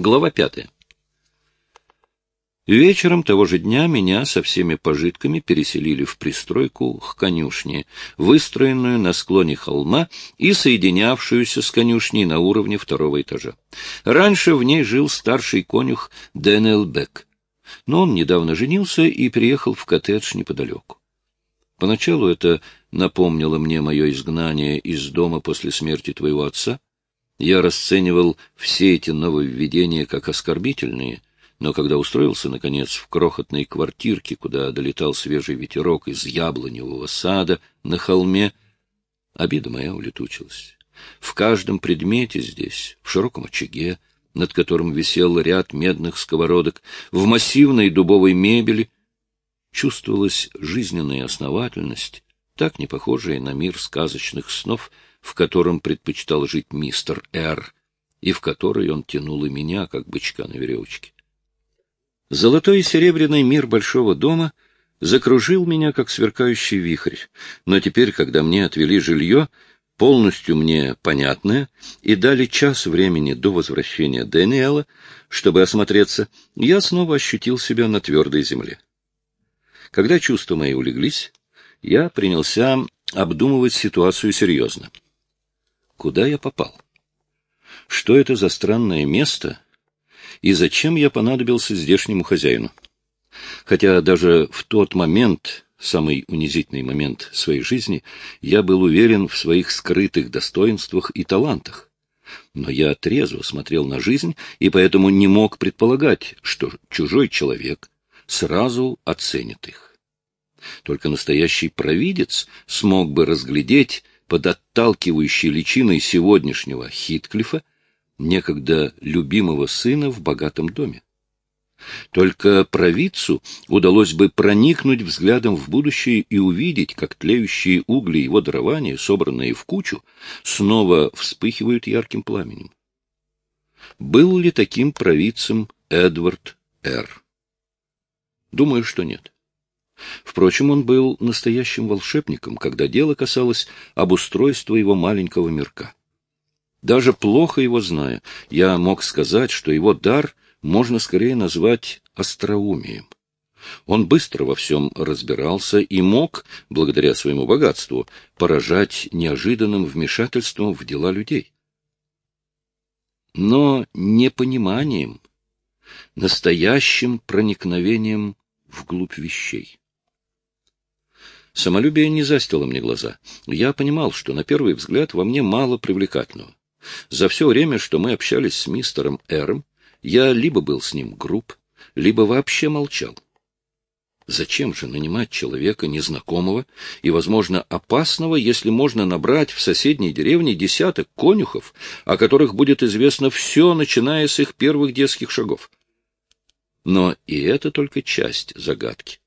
Глава пятая. Вечером того же дня меня со всеми пожитками переселили в пристройку к конюшне, выстроенную на склоне холма и соединявшуюся с конюшней на уровне второго этажа. Раньше в ней жил старший конюх Дэниел Бек, но он недавно женился и переехал в коттедж неподалеку. Поначалу это напомнило мне мое изгнание из дома после смерти твоего отца. Я расценивал все эти нововведения как оскорбительные — но когда устроился, наконец, в крохотной квартирке, куда долетал свежий ветерок из яблоневого сада на холме, обида моя улетучилась. В каждом предмете здесь, в широком очаге, над которым висел ряд медных сковородок, в массивной дубовой мебели, чувствовалась жизненная основательность, так не похожая на мир сказочных снов, в котором предпочитал жить мистер Р., и в который он тянул и меня, как бычка на веревочке. Золотой и серебряный мир большого дома закружил меня, как сверкающий вихрь, но теперь, когда мне отвели жилье, полностью мне понятное, и дали час времени до возвращения Дэниела, чтобы осмотреться, я снова ощутил себя на твердой земле. Когда чувства мои улеглись, я принялся обдумывать ситуацию серьезно. Куда я попал? Что это за странное место — и зачем я понадобился здешнему хозяину. Хотя даже в тот момент, самый унизительный момент своей жизни, я был уверен в своих скрытых достоинствах и талантах. Но я трезво смотрел на жизнь и поэтому не мог предполагать, что чужой человек сразу оценит их. Только настоящий провидец смог бы разглядеть под отталкивающей личиной сегодняшнего Хитклифа некогда любимого сына в богатом доме. Только провидцу удалось бы проникнуть взглядом в будущее и увидеть, как тлеющие угли его дарования, собранные в кучу, снова вспыхивают ярким пламенем. Был ли таким провидцем Эдвард Р? Думаю, что нет. Впрочем, он был настоящим волшебником, когда дело касалось обустройства его маленького мирка. Даже плохо его зная, я мог сказать, что его дар можно скорее назвать остроумием. Он быстро во всем разбирался и мог, благодаря своему богатству, поражать неожиданным вмешательством в дела людей. Но непониманием, настоящим проникновением вглубь вещей. Самолюбие не застило мне глаза. Я понимал, что на первый взгляд во мне мало привлекательного. За все время, что мы общались с мистером Эром, я либо был с ним груб, либо вообще молчал. Зачем же нанимать человека незнакомого и, возможно, опасного, если можно набрать в соседней деревне десяток конюхов, о которых будет известно все, начиная с их первых детских шагов? Но и это только часть загадки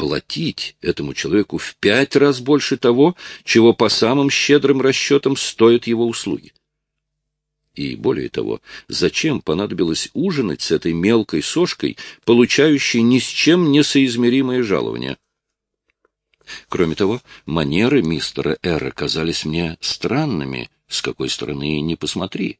платить этому человеку в пять раз больше того, чего по самым щедрым расчетам стоят его услуги. И более того, зачем понадобилось ужинать с этой мелкой сошкой, получающей ни с чем несоизмеримое жалование? Кроме того, манеры мистера Эра казались мне странными, с какой стороны не посмотри.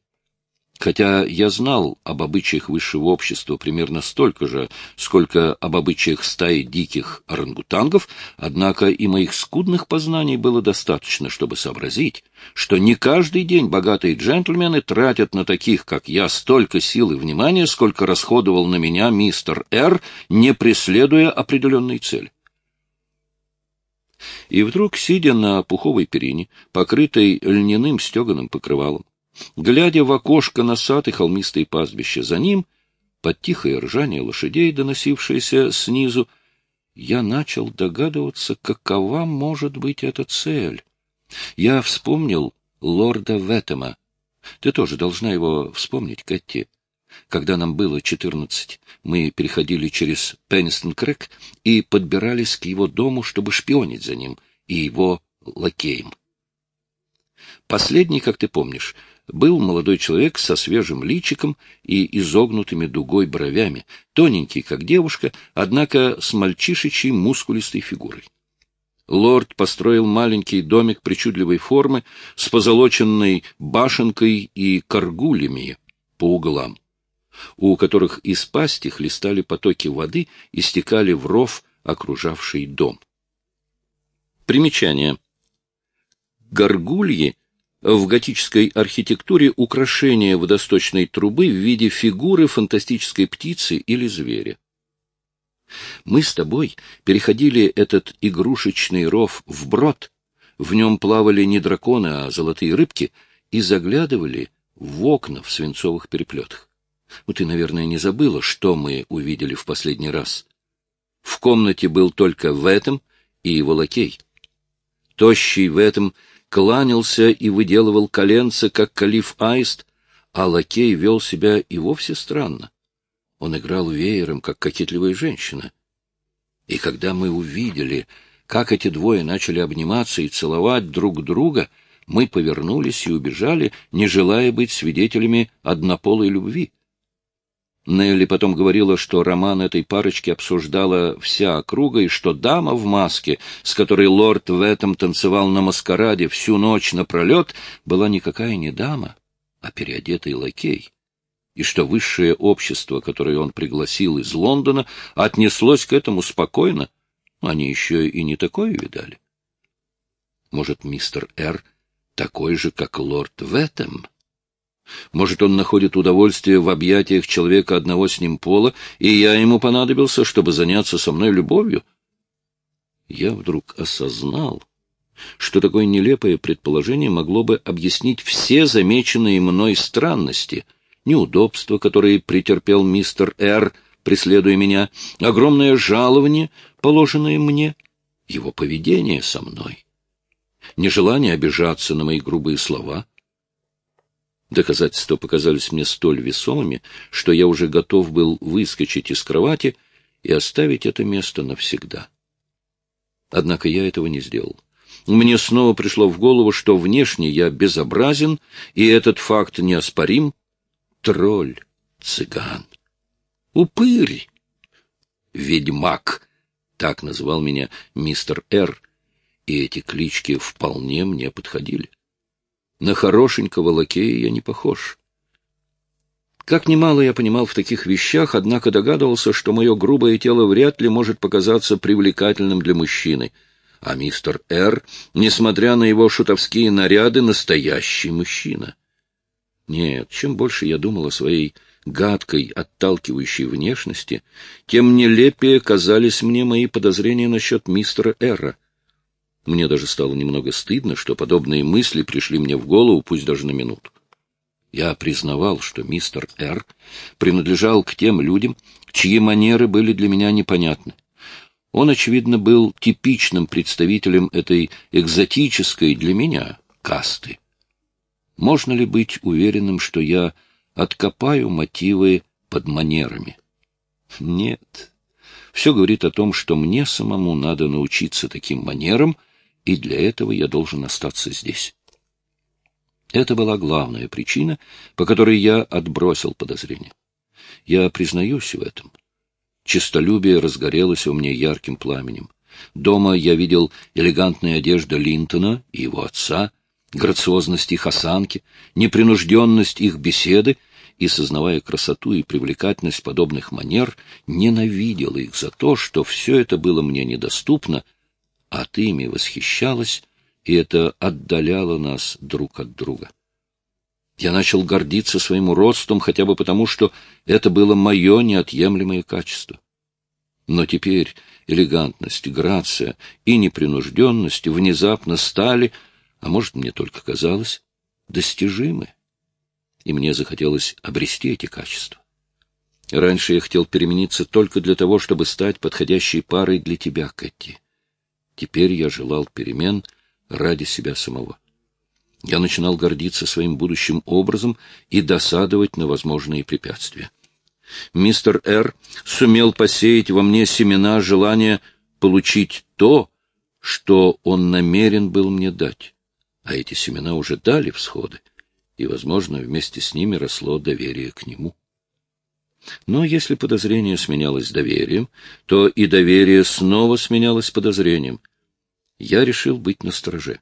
Хотя я знал об обычаях высшего общества примерно столько же, сколько об обычаях стаи диких орангутангов, однако и моих скудных познаний было достаточно, чтобы сообразить, что не каждый день богатые джентльмены тратят на таких, как я, столько сил и внимания, сколько расходовал на меня мистер Р, не преследуя определенной цели. И вдруг, сидя на пуховой перине, покрытой льняным стеганым покрывалом, Глядя в окошко и холмистые пастбища за ним, под тихое ржание лошадей, доносившееся снизу, я начал догадываться, какова может быть эта цель. Я вспомнил лорда Веттема. Ты тоже должна его вспомнить, Кэти. Когда нам было четырнадцать, мы переходили через Пеннистон-Крэк и подбирались к его дому, чтобы шпионить за ним и его лакеем. Последний, как ты помнишь, был молодой человек со свежим личиком и изогнутыми дугой бровями, тоненький, как девушка, однако с мальчишечьей мускулистой фигурой. Лорд построил маленький домик причудливой формы с позолоченной башенкой и каргулями по углам. у которых из пасти хлестали потоки воды и стекали в ров, окружавший дом. Примечание. Горгульи в готической архитектуре украшение водосточной трубы в виде фигуры фантастической птицы или зверя. Мы с тобой переходили этот игрушечный ров вброд, в нем плавали не драконы, а золотые рыбки, и заглядывали в окна в свинцовых переплетах. Ну, ты, наверное, не забыла, что мы увидели в последний раз. В комнате был только в этом и его лакей. Тощий в этом кланялся и выделывал коленца, как калиф Аист, а лакей вел себя и вовсе странно. Он играл веером, как кокетливая женщина. И когда мы увидели, как эти двое начали обниматься и целовать друг друга, мы повернулись и убежали, не желая быть свидетелями однополой любви. Нелли потом говорила, что роман этой парочки обсуждала вся округа, и что дама в маске, с которой лорд в этом танцевал на маскараде всю ночь напролет, была никакая не дама, а переодетый лакей, и что высшее общество, которое он пригласил из Лондона, отнеслось к этому спокойно, они еще и не такое видали. Может, мистер Р. такой же, как лорд в этом? Может, он находит удовольствие в объятиях человека одного с ним пола, и я ему понадобился, чтобы заняться со мной любовью? Я вдруг осознал, что такое нелепое предположение могло бы объяснить все замеченные мной странности, неудобства, которые претерпел мистер Р., преследуя меня, огромное жалование, положенное мне, его поведение со мной, нежелание обижаться на мои грубые слова — Доказательства показались мне столь весомыми, что я уже готов был выскочить из кровати и оставить это место навсегда. Однако я этого не сделал. Мне снова пришло в голову, что внешне я безобразен, и этот факт неоспорим. Тролль, цыган, упырь, ведьмак, так называл меня мистер Р., и эти клички вполне мне подходили. На хорошенького лакея я не похож. Как немало я понимал в таких вещах, однако догадывался, что мое грубое тело вряд ли может показаться привлекательным для мужчины. А мистер Р., несмотря на его шутовские наряды, настоящий мужчина. Нет, чем больше я думал о своей гадкой, отталкивающей внешности, тем нелепее казались мне мои подозрения насчет мистера Р. Мне даже стало немного стыдно, что подобные мысли пришли мне в голову, пусть даже на минуту. Я признавал, что мистер Р. принадлежал к тем людям, чьи манеры были для меня непонятны. Он, очевидно, был типичным представителем этой экзотической для меня касты. Можно ли быть уверенным, что я откопаю мотивы под манерами? Нет. Все говорит о том, что мне самому надо научиться таким манерам — и для этого я должен остаться здесь. Это была главная причина, по которой я отбросил подозрение. Я признаюсь в этом. Чистолюбие разгорелось у меня ярким пламенем. Дома я видел элегантные одежды Линтона и его отца, грациозность их осанки, непринужденность их беседы, и, сознавая красоту и привлекательность подобных манер, ненавидел их за то, что все это было мне недоступно — ты ими восхищалась, и это отдаляло нас друг от друга. Я начал гордиться своим ростом хотя бы потому, что это было мое неотъемлемое качество. Но теперь элегантность, грация и непринужденность внезапно стали, а может, мне только казалось, достижимы. И мне захотелось обрести эти качества. Раньше я хотел перемениться только для того, чтобы стать подходящей парой для тебя, Кэти. Теперь я желал перемен ради себя самого. Я начинал гордиться своим будущим образом и досадовать на возможные препятствия. Мистер Р. сумел посеять во мне семена желания получить то, что он намерен был мне дать. А эти семена уже дали всходы, и, возможно, вместе с ними росло доверие к нему. Но если подозрение сменялось доверием, то и доверие снова сменялось подозрением, я решил быть настороже.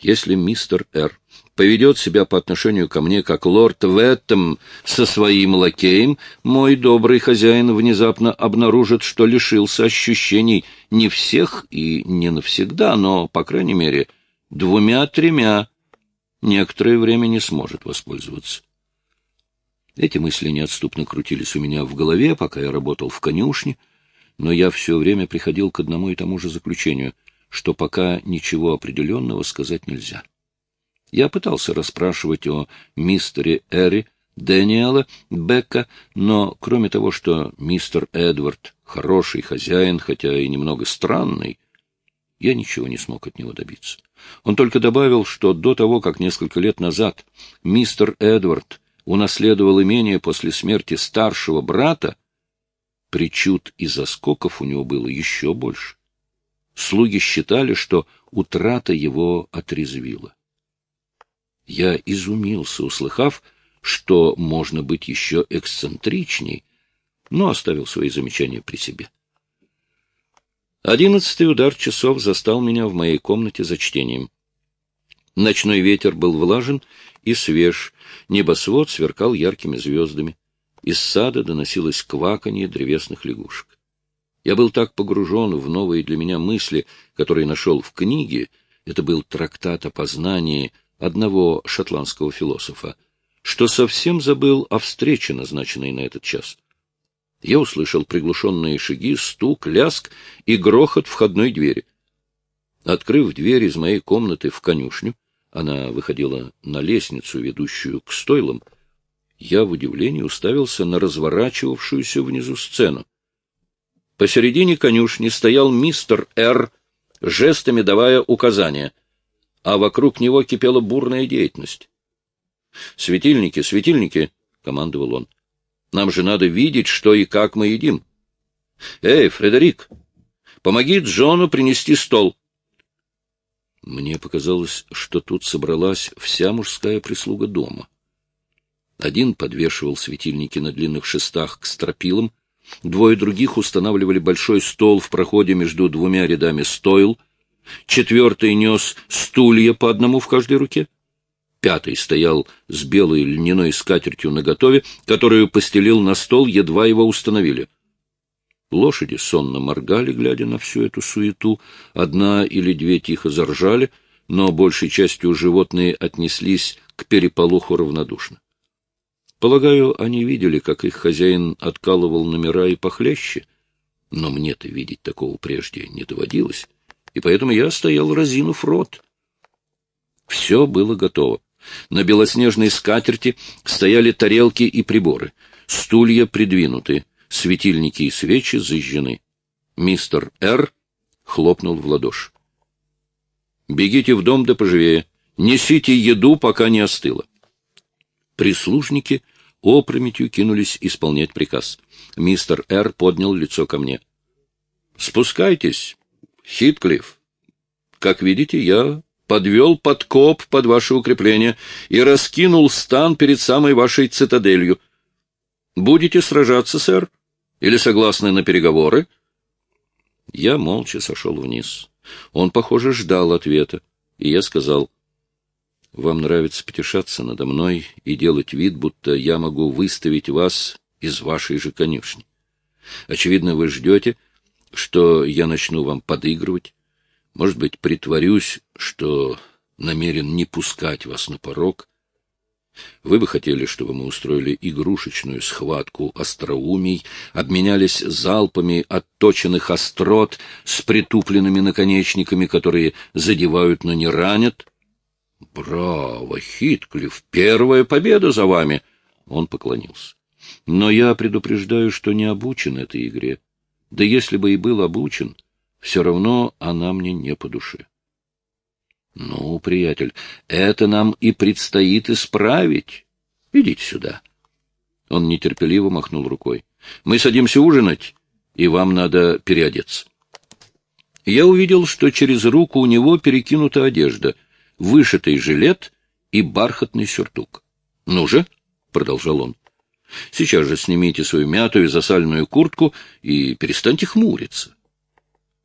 Если мистер Р. поведет себя по отношению ко мне, как лорд в этом со своим лакеем, мой добрый хозяин внезапно обнаружит, что лишился ощущений не всех и не навсегда, но, по крайней мере, двумя-тремя некоторое время не сможет воспользоваться. Эти мысли неотступно крутились у меня в голове, пока я работал в конюшне, но я все время приходил к одному и тому же заключению, что пока ничего определенного сказать нельзя. Я пытался расспрашивать о мистере Эри, Дэниела Бека, но кроме того, что мистер Эдвард — хороший хозяин, хотя и немного странный, я ничего не смог от него добиться. Он только добавил, что до того, как несколько лет назад мистер Эдвард унаследовал имение после смерти старшего брата, причуд и заскоков у него было еще больше. Слуги считали, что утрата его отрезвила. Я изумился, услыхав, что можно быть еще эксцентричней, но оставил свои замечания при себе. Одиннадцатый удар часов застал меня в моей комнате за чтением. Ночной ветер был влажен и свеж, небосвод сверкал яркими звездами. Из сада доносилось кваканье древесных лягушек. Я был так погружен в новые для меня мысли, которые нашел в книге, это был трактат о познании одного шотландского философа, что совсем забыл о встрече, назначенной на этот час. Я услышал приглушенные шаги, стук, ляск и грохот входной двери. Открыв дверь из моей комнаты в конюшню, она выходила на лестницу, ведущую к стойлам, я в удивлении уставился на разворачивавшуюся внизу сцену. Посередине конюшни стоял мистер Р., жестами давая указания, а вокруг него кипела бурная деятельность. «Светильники, светильники!» — командовал он. «Нам же надо видеть, что и как мы едим. Эй, Фредерик, помоги Джону принести стол!» Мне показалось, что тут собралась вся мужская прислуга дома. Один подвешивал светильники на длинных шестах к стропилам, двое других устанавливали большой стол в проходе между двумя рядами стойл, четвертый нес стулья по одному в каждой руке, пятый стоял с белой льняной скатертью наготове, которую постелил на стол, едва его установили. Лошади сонно моргали, глядя на всю эту суету. Одна или две тихо заржали, но большей частью животные отнеслись к переполоху равнодушно. Полагаю, они видели, как их хозяин откалывал номера и похлеще, но мне-то видеть такого прежде не доводилось, и поэтому я стоял разинув рот. Все было готово. На белоснежной скатерти стояли тарелки и приборы, стулья придвинуты, Светильники и свечи зажжены. Мистер Р. хлопнул в ладоши. «Бегите в дом да поживее. Несите еду, пока не остыло». Прислужники опрометью кинулись исполнять приказ. Мистер Р. поднял лицо ко мне. «Спускайтесь, Хитклифф. Как видите, я подвел подкоп под ваше укрепление и раскинул стан перед самой вашей цитаделью. Будете сражаться, сэр?» Или согласны на переговоры? Я молча сошел вниз. Он, похоже, ждал ответа, и я сказал, «Вам нравится потешаться надо мной и делать вид, будто я могу выставить вас из вашей же конюшни. Очевидно, вы ждете, что я начну вам подыгрывать. Может быть, притворюсь, что намерен не пускать вас на порог, вы бы хотели, чтобы мы устроили игрушечную схватку остроумий, обменялись залпами отточенных острот с притупленными наконечниками, которые задевают, но не ранят? — Браво, Хитклифф, первая победа за вами! Он поклонился. — Но я предупреждаю, что не обучен этой игре. Да если бы и был обучен, все равно она мне не по душе. — Ну, приятель, это нам и предстоит исправить. Идите сюда. Он нетерпеливо махнул рукой. — Мы садимся ужинать, и вам надо переодеться. Я увидел, что через руку у него перекинута одежда, вышитый жилет и бархатный сюртук. — Ну же, — продолжал он, — сейчас же снимите свою мятую засальную куртку и перестаньте хмуриться.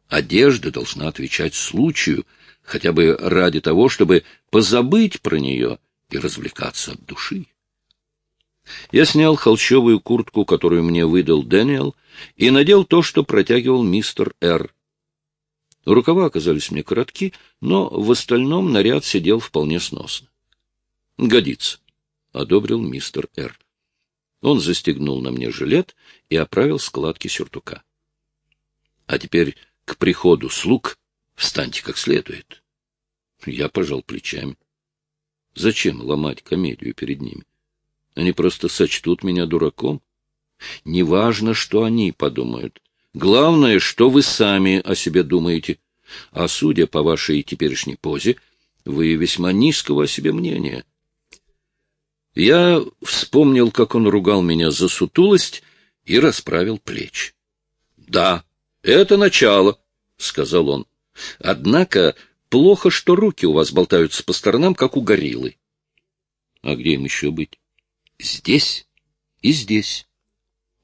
Одежда должна отвечать случаю — хотя бы ради того, чтобы позабыть про нее и развлекаться от души. Я снял холщовую куртку, которую мне выдал Дэниел, и надел то, что протягивал мистер Р. Рукава оказались мне коротки, но в остальном наряд сидел вполне сносно. — Годится, — одобрил мистер Р. Он застегнул на мне жилет и оправил складки сюртука. — А теперь к приходу слуг встаньте как следует. Я пожал плечами. Зачем ломать комедию перед ними? Они просто сочтут меня дураком. Неважно, что они подумают. Главное, что вы сами о себе думаете. А судя по вашей теперешней позе, вы весьма низкого о себе мнения. Я вспомнил, как он ругал меня за сутулость, и расправил плечи. — Да, это начало, — сказал он. — Однако плохо, что руки у вас болтаются по сторонам, как у гориллы. — А где им еще быть? — Здесь и здесь.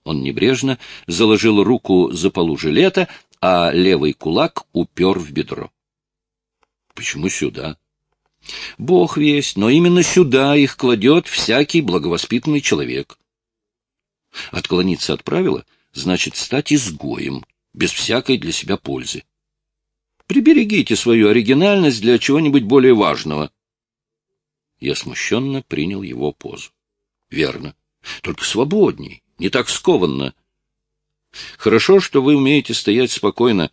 Он небрежно заложил руку за полу жилета, а левый кулак упер в бедро. — Почему сюда? — Бог весть, но именно сюда их кладет всякий благовоспитанный человек. Отклониться от правила значит стать изгоем, без всякой для себя пользы. Приберегите свою оригинальность для чего-нибудь более важного. Я смущенно принял его позу. — Верно. Только свободней не так скованно. Хорошо, что вы умеете стоять спокойно.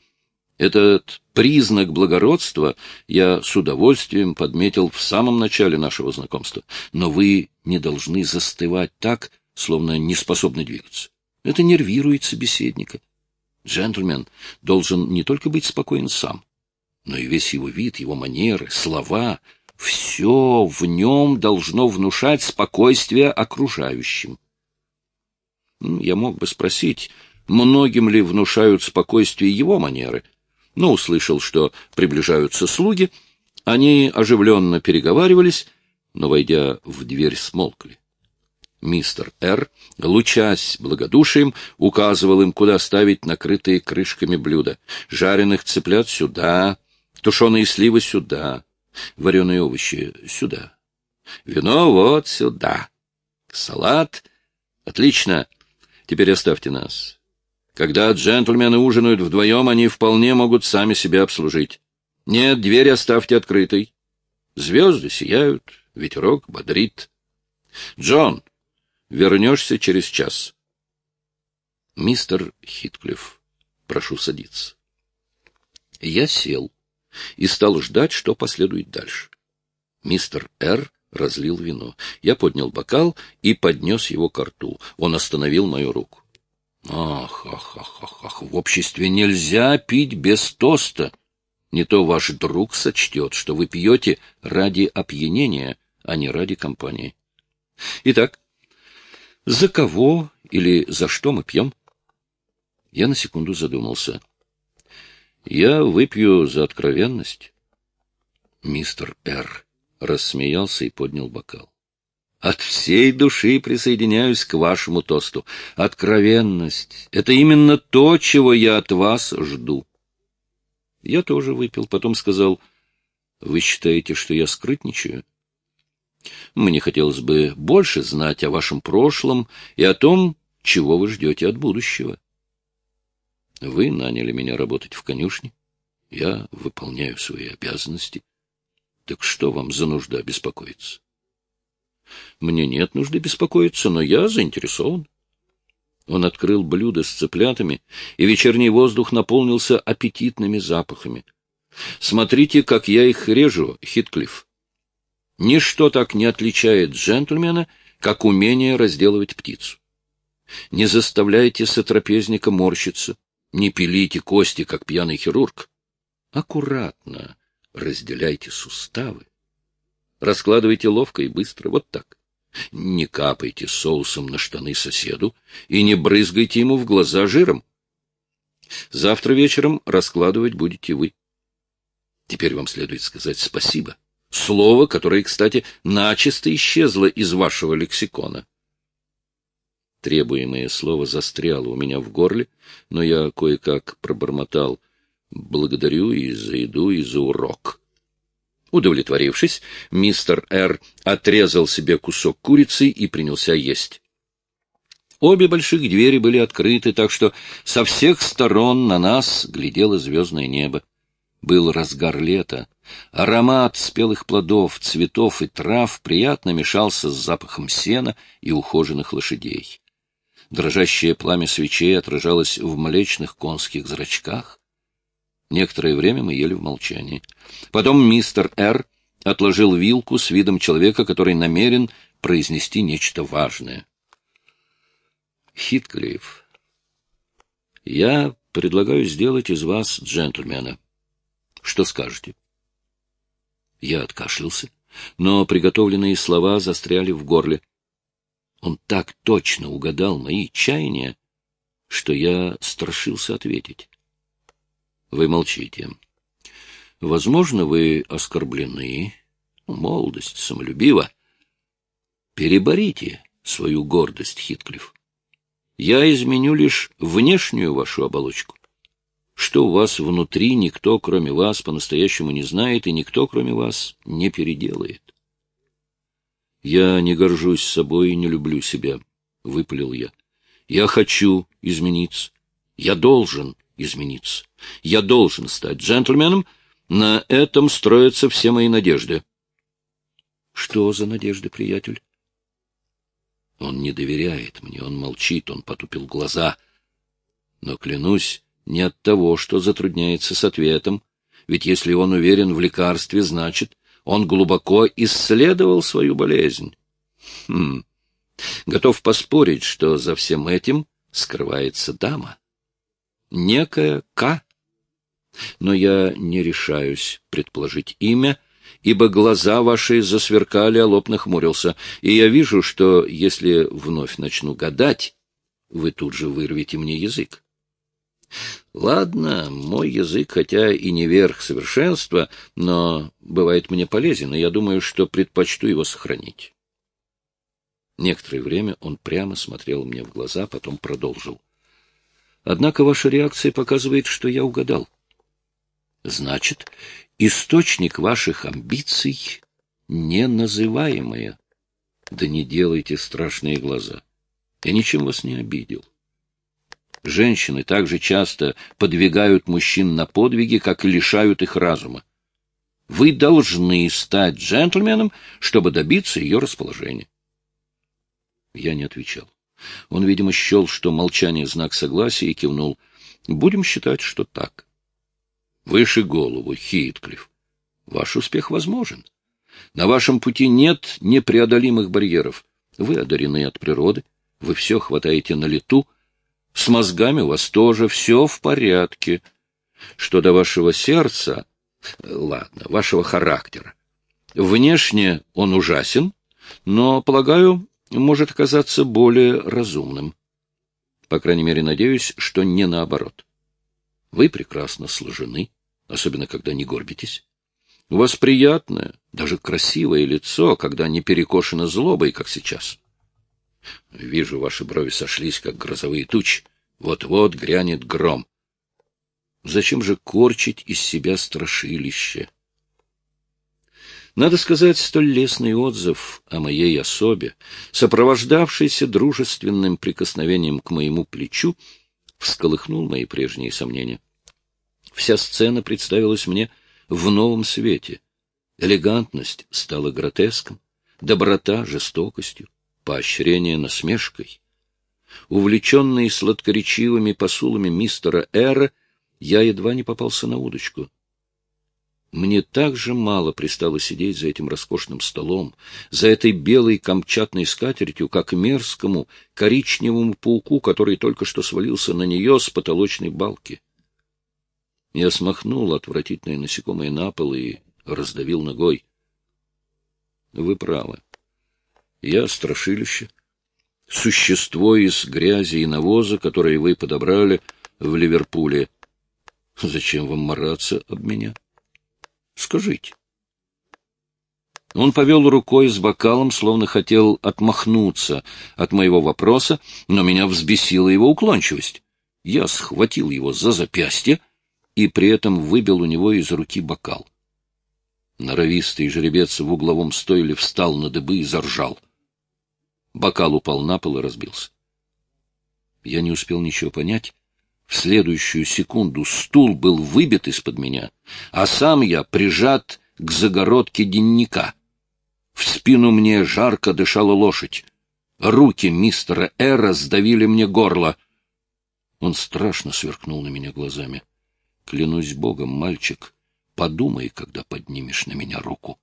Этот признак благородства я с удовольствием подметил в самом начале нашего знакомства. Но вы не должны застывать так, словно не способны двигаться. Это нервирует собеседника. Джентльмен должен не только быть спокоен сам, но и весь его вид, его манеры, слова — все в нем должно внушать спокойствие окружающим. Я мог бы спросить, многим ли внушают спокойствие его манеры, но услышал, что приближаются слуги. Они оживленно переговаривались, но, войдя в дверь, смолкли. Мистер Р., лучась благодушием, указывал им, куда ставить накрытые крышками блюда. Жареных цыплят сюда, тушеные сливы сюда, вареные овощи сюда, вино вот сюда, салат. Отлично. Теперь оставьте нас. Когда джентльмены ужинают вдвоем, они вполне могут сами себя обслужить. Нет, дверь оставьте открытой. Звезды сияют, ветерок бодрит. Джон, вернешься через час. Мистер Хитклифф, прошу садиться. Я сел и стал ждать, что последует дальше. Мистер Р разлил вино. Я поднял бокал и поднес его к рту. Он остановил мою руку. Ах, ах, ах, ах, ах, в обществе нельзя пить без тоста. Не то ваш друг сочтет, что вы пьете ради опьянения, а не ради компании. Итак, за кого или за что мы пьем? Я на секунду задумался. Я выпью за откровенность. Мистер Р. рассмеялся и поднял бокал. От всей души присоединяюсь к вашему тосту. Откровенность — это именно то, чего я от вас жду. Я тоже выпил, потом сказал, вы считаете, что я скрытничаю? Мне хотелось бы больше знать о вашем прошлом и о том, чего вы ждете от будущего. Вы наняли меня работать в конюшне. Я выполняю свои обязанности. Так что вам за нужда беспокоиться? Мне нет нужды беспокоиться, но я заинтересован. Он открыл блюдо с цыплятами, и вечерний воздух наполнился аппетитными запахами. Смотрите, как я их режу, Хитклифф. Ничто так не отличает джентльмена, как умение разделывать птицу. Не заставляйте сотрапезника морщиться, не пилите кости, как пьяный хирург. Аккуратно разделяйте суставы. Раскладывайте ловко и быстро, вот так. Не капайте соусом на штаны соседу и не брызгайте ему в глаза жиром. Завтра вечером раскладывать будете вы. Теперь вам следует сказать спасибо. Слово, которое, кстати, начисто исчезло из вашего лексикона. Требуемое слово застряло у меня в горле, но я кое-как пробормотал «благодарю и за еду, и за урок». Удовлетворившись, мистер Р. отрезал себе кусок курицы и принялся есть. Обе больших двери были открыты, так что со всех сторон на нас глядело звездное небо. Был разгар лета. Аромат спелых плодов, цветов и трав приятно мешался с запахом сена и ухоженных лошадей. Дрожащее пламя свечей отражалось в млечных конских зрачках. Некоторое время мы ели в молчании. Потом мистер Р. отложил вилку с видом человека, который намерен произнести нечто важное. Хитклифф, я предлагаю сделать из вас джентльмена. Что скажете? Я откашлялся, но приготовленные слова застряли в горле. Он так точно угадал мои чаяния, что я страшился ответить. Вы молчите. Возможно, вы оскорблены. Молодость самолюбива. Переборите свою гордость, Хитклифф. Я изменю лишь внешнюю вашу оболочку. Что у вас внутри, никто, кроме вас, по-настоящему не знает, и никто, кроме вас, не переделает. Я не горжусь собой и не люблю себя, — выпалил я. Я хочу измениться. Я должен измениться. Я должен стать джентльменом. На этом строятся все мои надежды. Что за надежды, приятель? Он не доверяет мне, он молчит, он потупил глаза. Но, клянусь, не от того, что затрудняется с ответом, ведь если он уверен в лекарстве, значит, он глубоко исследовал свою болезнь. Хм. Готов поспорить, что за всем этим скрывается дама некая К. Но я не решаюсь предположить имя, ибо глаза ваши засверкали, а лоб нахмурился, и я вижу, что если вновь начну гадать, вы тут же вырвете мне язык. Ладно, мой язык, хотя и не верх совершенства, но бывает мне полезен, и я думаю, что предпочту его сохранить. Некоторое время он прямо смотрел мне в глаза, потом продолжил. — Однако ваша реакция показывает, что я угадал. Значит, источник ваших амбиций неназываемое. Да не делайте страшные глаза. Я ничем вас не обидел. Женщины также часто подвигают мужчин на подвиги, как и лишают их разума. Вы должны стать джентльменом, чтобы добиться ее расположения. Я не отвечал. Он, видимо, счел, что молчание — знак согласия, и кивнул. Будем считать, что так. Выше голову, Хитклифф. Ваш успех возможен. На вашем пути нет непреодолимых барьеров. Вы одарены от природы, вы все хватаете на лету. С мозгами у вас тоже все в порядке. Что до вашего сердца, ладно, вашего характера. Внешне он ужасен, но, полагаю, может оказаться более разумным. По крайней мере, надеюсь, что не наоборот. Вы прекрасно сложены, особенно когда не горбитесь. У вас приятное, даже красивое лицо, когда не перекошено злобой, как сейчас. Вижу, ваши брови сошлись, как грозовые тучи. Вот-вот грянет гром. Зачем же корчить из себя страшилище? Надо сказать, столь лестный отзыв о моей особе, сопровождавшийся дружественным прикосновением к моему плечу, всколыхнул мои прежние сомнения. Вся сцена представилась мне в новом свете. Элегантность стала гротеском, доброта — жестокостью, поощрение — насмешкой. Увлеченный сладкоречивыми посулами мистера Эра, я едва не попался на удочку — мне так же мало пристало сидеть за этим роскошным столом, за этой белой камчатной скатертью, как мерзкому коричневому пауку, который только что свалился на нее с потолочной балки. Я смахнул отвратительное насекомое на пол и раздавил ногой. Вы правы. Я страшилище. Существо из грязи и навоза, которое вы подобрали в Ливерпуле. Зачем вам мараться об меня? Скажите. Он повел рукой с бокалом, словно хотел отмахнуться от моего вопроса, но меня взбесила его уклончивость. Я схватил его за запястье и при этом выбил у него из руки бокал. Норовистый жеребец в угловом стойле встал на дыбы и заржал. Бокал упал на пол и разбился. Я не успел ничего понять. В следующую секунду стул был выбит из-под меня, а сам я прижат к загородке денника. В спину мне жарко дышала лошадь. Руки мистера Эра сдавили мне горло. Он страшно сверкнул на меня глазами. Клянусь богом, мальчик, подумай, когда поднимешь на меня руку.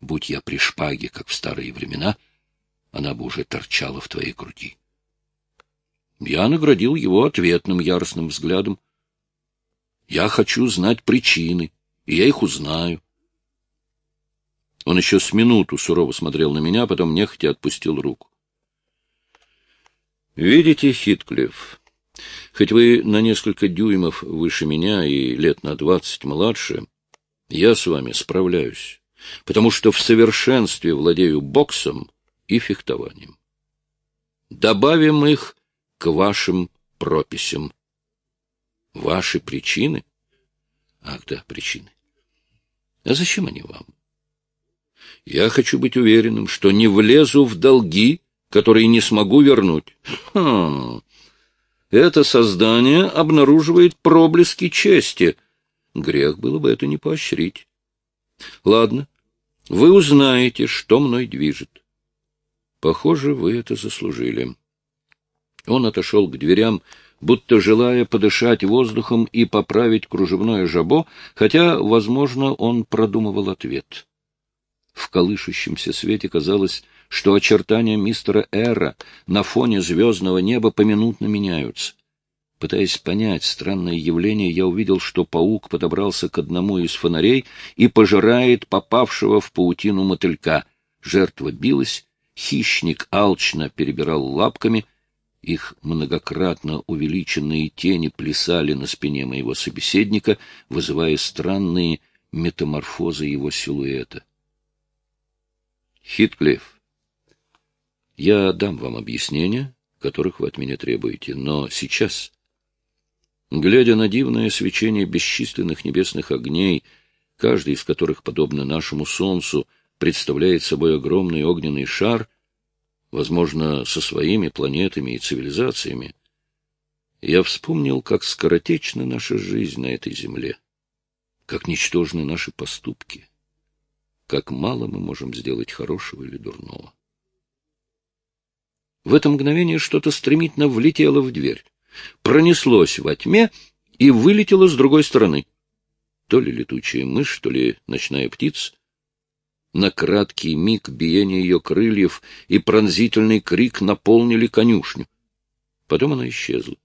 Будь я при шпаге, как в старые времена, она бы уже торчала в твоей груди. Я наградил его ответным яростным взглядом. Я хочу знать причины, и я их узнаю. Он еще с минуту сурово смотрел на меня, потом нехотя отпустил руку. Видите, Хитклифф, хоть вы на несколько дюймов выше меня и лет на двадцать младше, я с вами справляюсь, потому что в совершенстве владею боксом и фехтованием. Добавим их к вашим прописям. Ваши причины? Ах да, причины. А зачем они вам? Я хочу быть уверенным, что не влезу в долги, которые не смогу вернуть. Хм. Это создание обнаруживает проблески чести. Грех было бы это не поощрить. Ладно, вы узнаете, что мной движет. Похоже, вы это заслужили. Он отошел к дверям, будто желая подышать воздухом и поправить кружевное жабо, хотя, возможно, он продумывал ответ. В колышущемся свете казалось, что очертания мистера Эра на фоне звездного неба поминутно меняются. Пытаясь понять странное явление, я увидел, что паук подобрался к одному из фонарей и пожирает попавшего в паутину мотылька. Жертва билась, хищник алчно перебирал лапками, их многократно увеличенные тени плясали на спине моего собеседника, вызывая странные метаморфозы его силуэта. Хитклифф, я дам вам объяснения, которых вы от меня требуете, но сейчас, глядя на дивное свечение бесчисленных небесных огней, каждый из которых, подобно нашему Солнцу, представляет собой огромный огненный шар, возможно, со своими планетами и цивилизациями, я вспомнил, как скоротечна наша жизнь на этой земле, как ничтожны наши поступки — как мало мы можем сделать хорошего или дурного. В это мгновение что-то стремительно влетело в дверь, пронеслось во тьме и вылетело с другой стороны. То ли летучая мышь, то ли ночная птица. На краткий миг биение ее крыльев и пронзительный крик наполнили конюшню. Потом она исчезла.